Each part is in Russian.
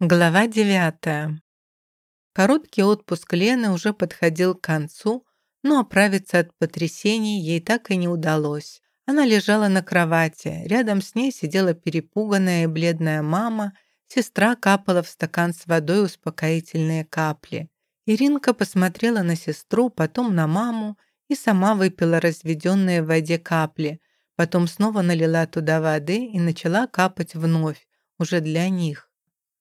Глава девятая. Короткий отпуск Лены уже подходил к концу, но оправиться от потрясений ей так и не удалось. Она лежала на кровати, рядом с ней сидела перепуганная и бледная мама, сестра капала в стакан с водой успокоительные капли. Иринка посмотрела на сестру, потом на маму и сама выпила разведенные в воде капли, потом снова налила туда воды и начала капать вновь, уже для них.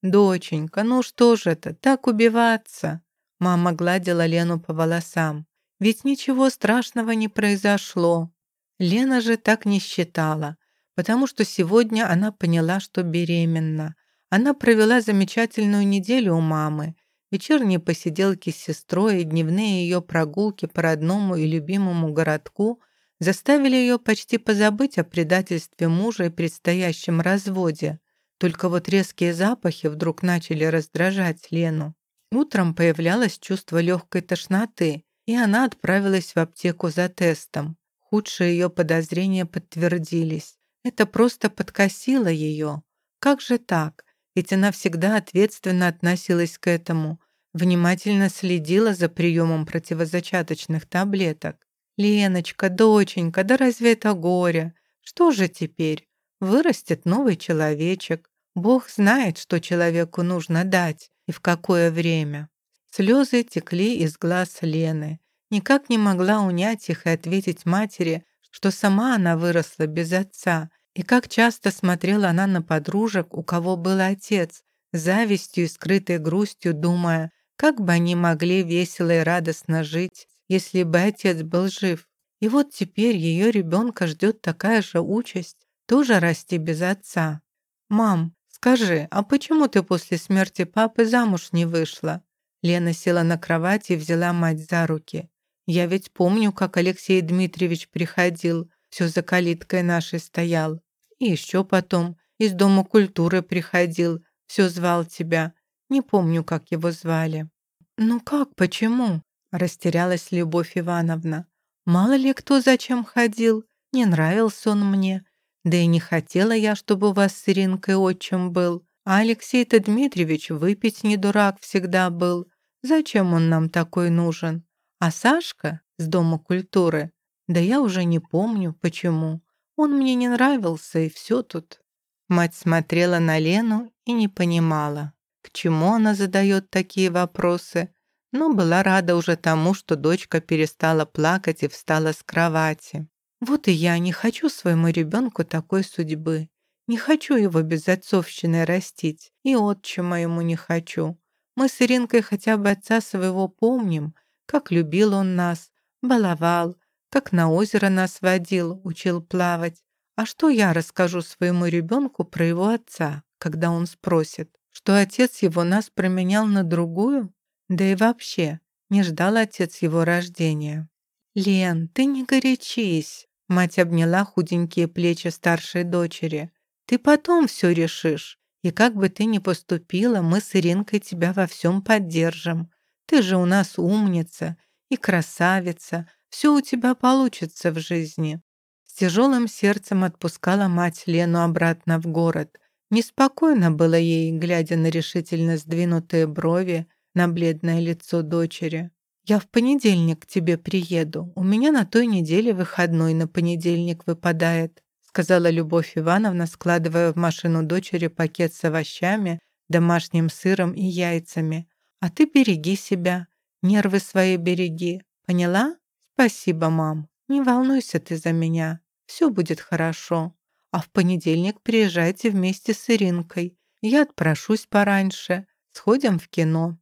«Доченька, ну что же это, так убиваться?» Мама гладила Лену по волосам. «Ведь ничего страшного не произошло». Лена же так не считала, потому что сегодня она поняла, что беременна. Она провела замечательную неделю у мамы. Вечерние посиделки с сестрой и дневные ее прогулки по родному и любимому городку заставили ее почти позабыть о предательстве мужа и предстоящем разводе. Только вот резкие запахи вдруг начали раздражать Лену. Утром появлялось чувство легкой тошноты, и она отправилась в аптеку за тестом. Худшие ее подозрения подтвердились. Это просто подкосило ее. Как же так? Ведь она всегда ответственно относилась к этому, внимательно следила за приемом противозачаточных таблеток. «Леночка, доченька, да разве это горе? Что же теперь? Вырастет новый человечек. Бог знает, что человеку нужно дать и в какое время. Слезы текли из глаз Лены. Никак не могла унять их и ответить матери, что сама она выросла без отца, и как часто смотрела она на подружек, у кого был отец, завистью и скрытой грустью, думая, как бы они могли весело и радостно жить, если бы отец был жив. И вот теперь ее ребенка ждет такая же участь, тоже расти без отца. «Мам, скажи, а почему ты после смерти папы замуж не вышла?» Лена села на кровати и взяла мать за руки. «Я ведь помню, как Алексей Дмитриевич приходил, все за калиткой нашей стоял. И еще потом из Дома культуры приходил, все звал тебя. Не помню, как его звали». «Ну как, почему?» растерялась Любовь Ивановна. «Мало ли кто зачем ходил, не нравился он мне. Да и не хотела я, чтобы у вас с Иринкой отчим был. А Алексей-то Дмитриевич выпить не дурак всегда был. Зачем он нам такой нужен? А Сашка с Дома культуры? Да я уже не помню, почему. Он мне не нравился, и все тут». Мать смотрела на Лену и не понимала, к чему она задает такие вопросы, но была рада уже тому, что дочка перестала плакать и встала с кровати. Вот и я не хочу своему ребенку такой судьбы. Не хочу его без отцовщины растить, и отчима ему не хочу. Мы с Иринкой хотя бы отца своего помним, как любил он нас, баловал, как на озеро нас водил, учил плавать. А что я расскажу своему ребенку про его отца, когда он спросит, что отец его нас променял на другую? Да и вообще, не ждал отец его рождения. «Лен, ты не горячись!» Мать обняла худенькие плечи старшей дочери. «Ты потом все решишь. И как бы ты ни поступила, мы с Иринкой тебя во всем поддержим. Ты же у нас умница и красавица. Все у тебя получится в жизни». С тяжелым сердцем отпускала мать Лену обратно в город. Неспокойно было ей, глядя на решительно сдвинутые брови, на бледное лицо дочери. «Я в понедельник к тебе приеду. У меня на той неделе выходной на понедельник выпадает», сказала Любовь Ивановна, складывая в машину дочери пакет с овощами, домашним сыром и яйцами. «А ты береги себя, нервы свои береги. Поняла? Спасибо, мам. Не волнуйся ты за меня. Все будет хорошо. А в понедельник приезжайте вместе с Иринкой. Я отпрошусь пораньше. Сходим в кино.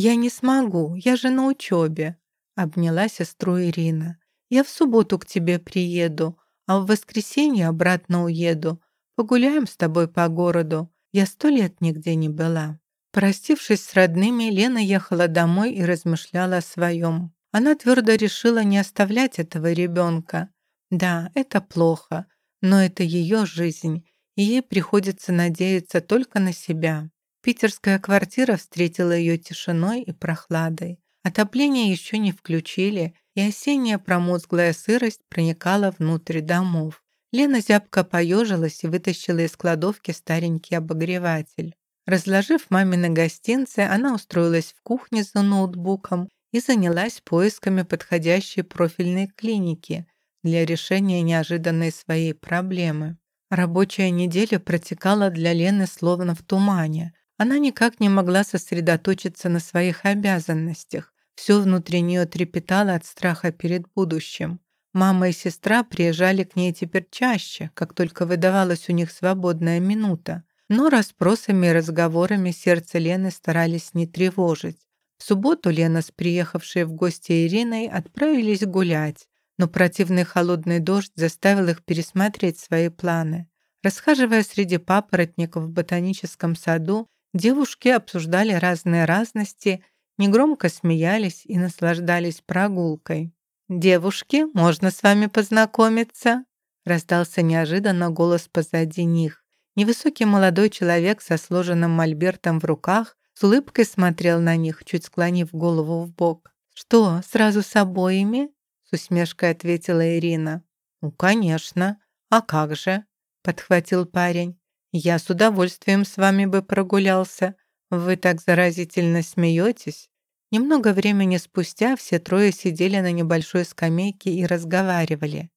«Я не смогу, я же на учебе», — обняла сестру Ирина. «Я в субботу к тебе приеду, а в воскресенье обратно уеду. Погуляем с тобой по городу. Я сто лет нигде не была». Простившись с родными, Лена ехала домой и размышляла о своем. Она твердо решила не оставлять этого ребенка. Да, это плохо, но это ее жизнь, и ей приходится надеяться только на себя. Питерская квартира встретила ее тишиной и прохладой. Отопление еще не включили, и осенняя промозглая сырость проникала внутрь домов. Лена зябко поежилась и вытащила из кладовки старенький обогреватель. Разложив мамины гостинцы, она устроилась в кухне за ноутбуком и занялась поисками подходящей профильной клиники для решения неожиданной своей проблемы. Рабочая неделя протекала для Лены словно в тумане. Она никак не могла сосредоточиться на своих обязанностях. Все внутри нее трепетало от страха перед будущим. Мама и сестра приезжали к ней теперь чаще, как только выдавалась у них свободная минута. Но расспросами и разговорами сердце Лены старались не тревожить. В субботу Лена с приехавшей в гости Ириной отправились гулять, но противный холодный дождь заставил их пересмотреть свои планы. Расхаживая среди папоротников в ботаническом саду, девушки обсуждали разные разности, негромко смеялись и наслаждались прогулкой. «Девушки, можно с вами познакомиться?» раздался неожиданно голос позади них. Невысокий молодой человек со сложенным мольбертом в руках с улыбкой смотрел на них, чуть склонив голову в бок. «Что, сразу с обоими?» с усмешкой ответила Ирина. «Ну, конечно. А как же?» подхватил парень. «Я с удовольствием с вами бы прогулялся. Вы так заразительно смеетесь. Немного времени спустя все трое сидели на небольшой скамейке и разговаривали.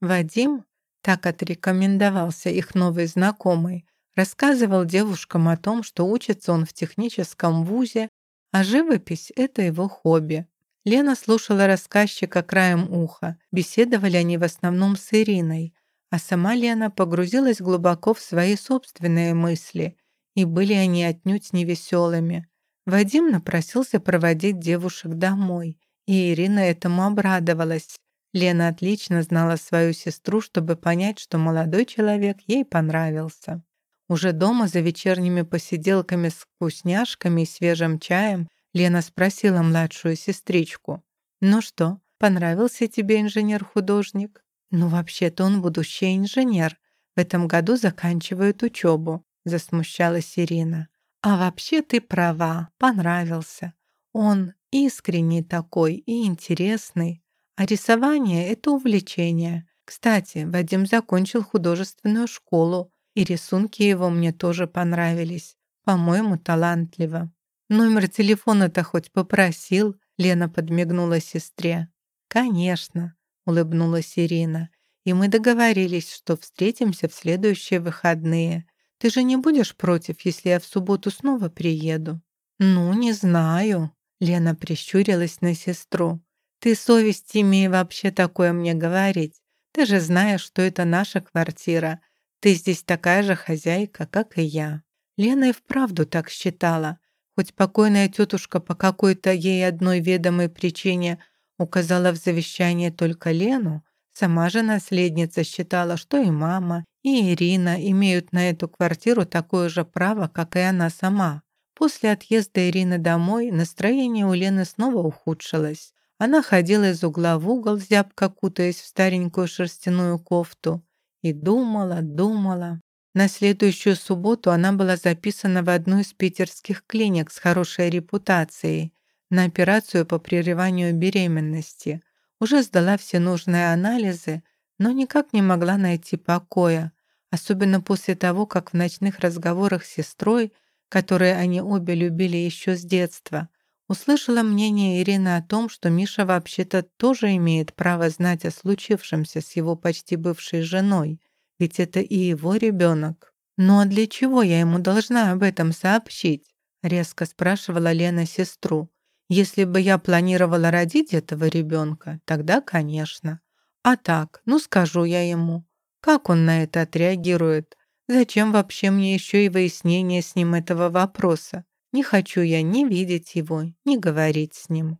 Вадим, так отрекомендовался их новый знакомый, рассказывал девушкам о том, что учится он в техническом вузе, а живопись — это его хобби. Лена слушала рассказчика краем уха. Беседовали они в основном с Ириной, а сама Лена погрузилась глубоко в свои собственные мысли, и были они отнюдь невеселыми. Вадим напросился проводить девушек домой, и Ирина этому обрадовалась. Лена отлично знала свою сестру, чтобы понять, что молодой человек ей понравился. Уже дома за вечерними посиделками с вкусняшками и свежим чаем Лена спросила младшую сестричку. «Ну что, понравился тебе инженер-художник?» «Ну, вообще-то он будущий инженер. В этом году заканчивает учебу», засмущалась Ирина. А вообще ты права, понравился. Он искренний такой и интересный. А рисование — это увлечение. Кстати, Вадим закончил художественную школу, и рисунки его мне тоже понравились. По-моему, талантливо. Номер телефона-то хоть попросил, Лена подмигнула сестре. «Конечно», — улыбнулась Ирина. «И мы договорились, что встретимся в следующие выходные. Ты же не будешь против, если я в субботу снова приеду?» «Ну, не знаю», — Лена прищурилась на сестру. «Ты совесть имей вообще такое мне говорить. Ты же знаешь, что это наша квартира. Ты здесь такая же хозяйка, как и я». Лена и вправду так считала. Хоть покойная тетушка по какой-то ей одной ведомой причине указала в завещании только Лену, сама же наследница считала, что и мама, и Ирина имеют на эту квартиру такое же право, как и она сама. После отъезда Ирины домой настроение у Лены снова ухудшилось. Она ходила из угла в угол, зябко кутаясь в старенькую шерстяную кофту, и думала, думала. На следующую субботу она была записана в одну из питерских клиник с хорошей репутацией на операцию по прерыванию беременности. Уже сдала все нужные анализы, но никак не могла найти покоя, особенно после того, как в ночных разговорах с сестрой, которые они обе любили еще с детства, услышала мнение Ирины о том, что Миша вообще-то тоже имеет право знать о случившемся с его почти бывшей женой, ведь это и его ребенок. «Ну а для чего я ему должна об этом сообщить?» резко спрашивала Лена сестру. «Если бы я планировала родить этого ребенка, тогда, конечно. А так, ну скажу я ему. Как он на это отреагирует? Зачем вообще мне еще и выяснение с ним этого вопроса? Не хочу я ни видеть его, ни говорить с ним.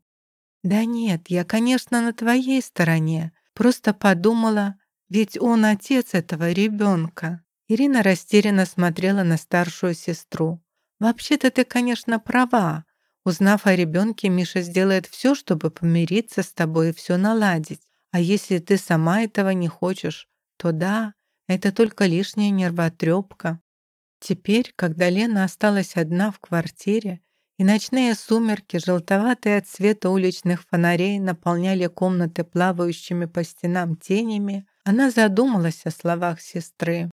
Да нет, я, конечно, на твоей стороне. Просто подумала, ведь он отец этого ребенка. Ирина растерянно смотрела на старшую сестру. «Вообще-то ты, конечно, права. Узнав о ребенке, Миша сделает все, чтобы помириться с тобой и все наладить. А если ты сама этого не хочешь, то да, это только лишняя нервотрепка. Теперь, когда Лена осталась одна в квартире, и ночные сумерки, желтоватые от света уличных фонарей, наполняли комнаты плавающими по стенам тенями, она задумалась о словах сестры.